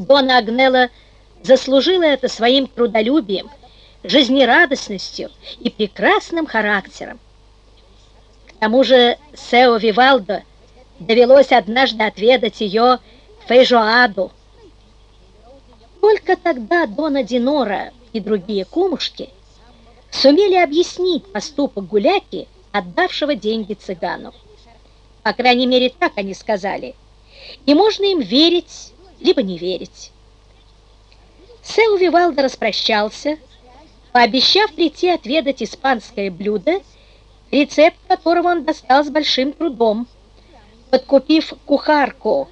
Дона Агнела заслужила это своим трудолюбием, жизнерадостностью и прекрасным характером. К тому же Сео Вивалдо довелось однажды отведать ее фейжоаду. Только тогда Дона Динора и другие кумушки сумели объяснить поступок гуляки, отдавшего деньги цыгану. По крайней мере, так они сказали. И можно им верить, либо не верить. Сеу Вивалдо распрощался, пообещав прийти отведать испанское блюдо, рецепт которого он достал с большим трудом, подкупив кухарку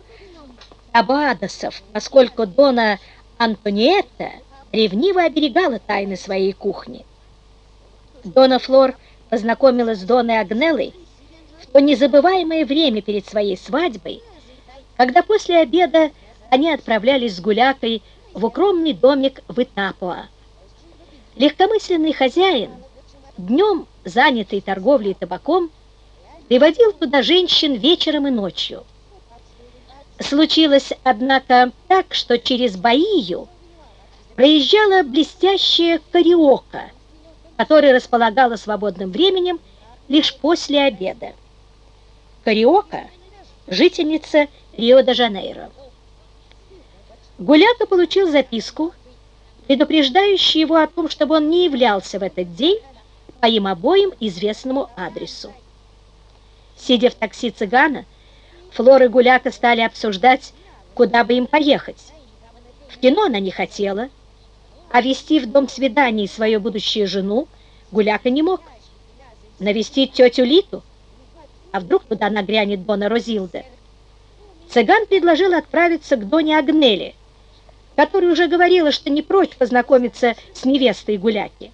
Абадосов, поскольку Дона Антониетта ревниво оберегала тайны своей кухни. Дона Флор познакомилась с Доной Агнелой в то незабываемое время перед своей свадьбой, когда после обеда они отправлялись с гулякой в укромный домик в Итапуа. Легкомысленный хозяин, днем занятый торговлей табаком, приводил туда женщин вечером и ночью. Случилось, однако, так, что через Баию проезжала блестящая кариока, которая располагала свободным временем лишь после обеда. Кариока – жительница Рио-де-Жанейро. Гуляка получил записку, предупреждающую его о том, чтобы он не являлся в этот день по им обоим известному адресу. Сидя в такси цыгана, Флора и Гуляка стали обсуждать, куда бы им поехать. В кино она не хотела, а вести в дом свиданий свою будущую жену Гуляка не мог. Навестить тетю Литу, а вдруг туда нагрянет Бона Розилда. Цыган предложил отправиться к Доне Агнеле, которая уже говорила, что не прочь познакомиться с невестой Гуляки.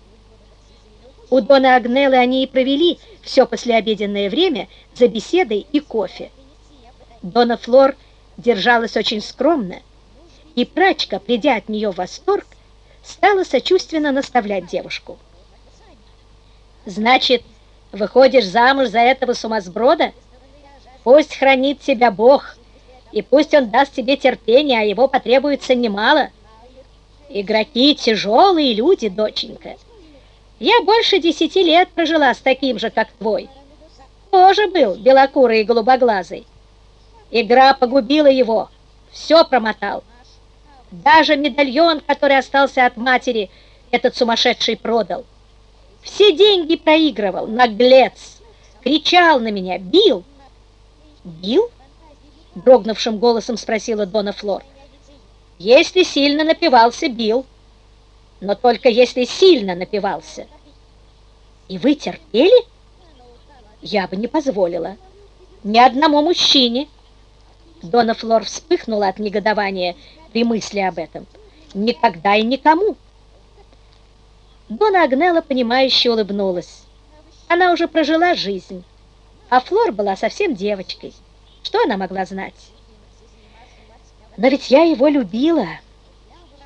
У Дона Агнелы они и провели все послеобеденное время за беседой и кофе. Дона Флор держалась очень скромно, и прачка, придя от нее в восторг, стала сочувственно наставлять девушку. «Значит, выходишь замуж за этого сумасброда? Пусть хранит тебя Бог!» И пусть он даст тебе терпение, а его потребуется немало. Игроки тяжелые люди, доченька. Я больше десяти лет прожила с таким же, как твой. Тоже был белокурый и голубоглазый. Игра погубила его, все промотал. Даже медальон, который остался от матери, этот сумасшедший продал. Все деньги проигрывал, наглец. Кричал на меня, бил. Бил? Дрогнувшим голосом спросила Дона Флор. Если сильно напивался, бил. Но только если сильно напивался. И вы терпели? Я бы не позволила. Ни одному мужчине. Дона Флор вспыхнула от негодования при мысли об этом. Никогда и никому. Дона Агнела, понимающе улыбнулась. Она уже прожила жизнь, а Флор была совсем девочкой. Что она могла знать? Но ведь я его любила,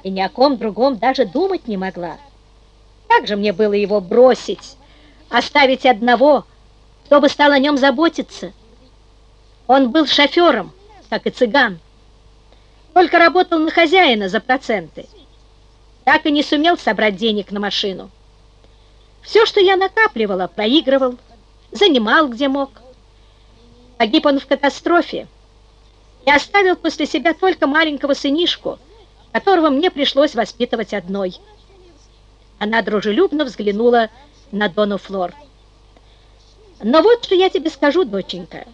и ни о ком другом даже думать не могла. Как же мне было его бросить, оставить одного, кто бы стал о нем заботиться? Он был шофером, как и цыган, только работал на хозяина за проценты. Так и не сумел собрать денег на машину. Все, что я накапливала, проигрывал, занимал где мог. Погиб он в катастрофе и оставил после себя только маленького сынишку, которого мне пришлось воспитывать одной. Она дружелюбно взглянула на Дону Флор. Но вот что я тебе скажу, доченька.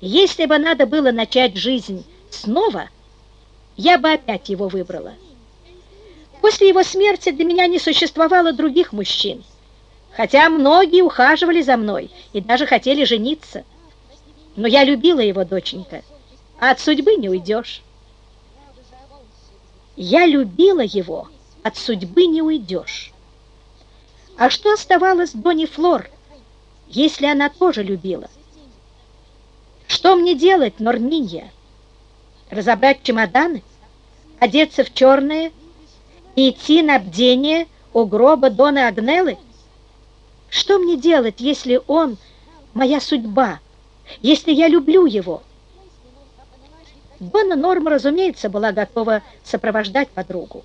Если бы надо было начать жизнь снова, я бы опять его выбрала. После его смерти для меня не существовало других мужчин, хотя многие ухаживали за мной и даже хотели жениться. Но я любила его, доченька, от судьбы не уйдешь. Я любила его, от судьбы не уйдешь. А что оставалось Донни Флор, если она тоже любила? Что мне делать, Норминья? Разобрать чемоданы, одеться в черное и идти на бдение у гроба Доны Агнелы? Что мне делать, если он моя судьба, если я люблю его. Донна Норма, разумеется, была готова сопровождать подругу.